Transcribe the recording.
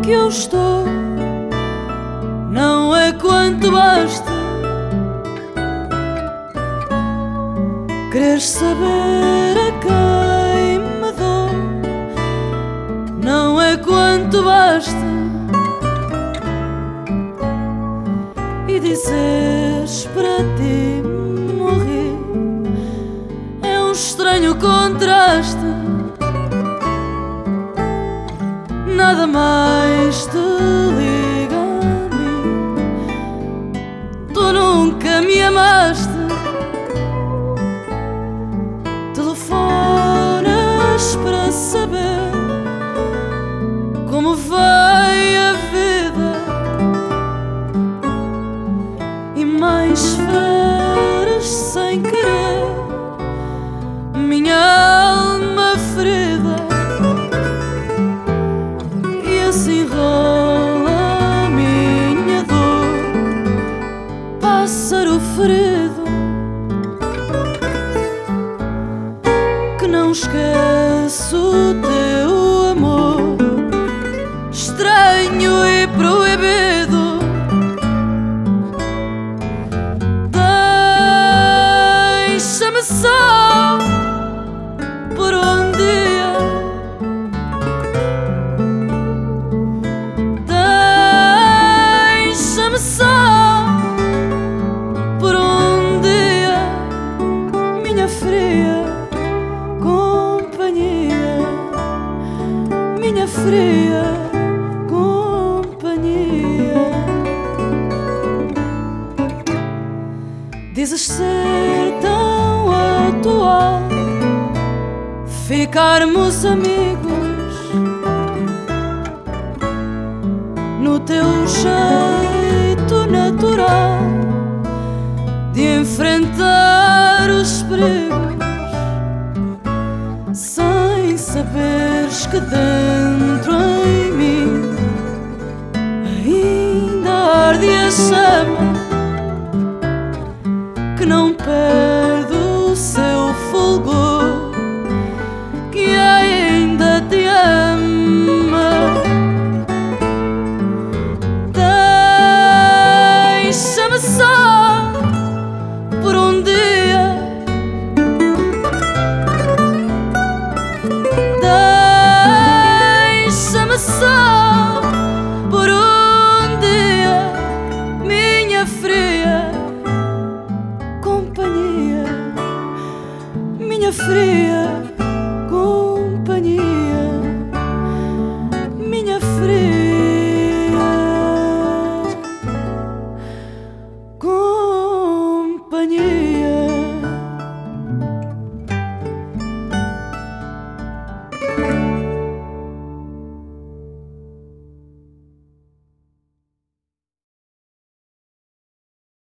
que eu estou não é quanto basta. Queres saber a quem me dou, não é quanto basta. E dizes para ti morri, é um estranho contraste. Nada mais te liga a mim. Tu nunca me amaste. Telefonas para saber como vai pássaro ferido que não esqueço fria companhia. Dizes ser tão atual, ficarmos amigos no teu jeito natural de enfrentar os perigos sem saberes que dentro fria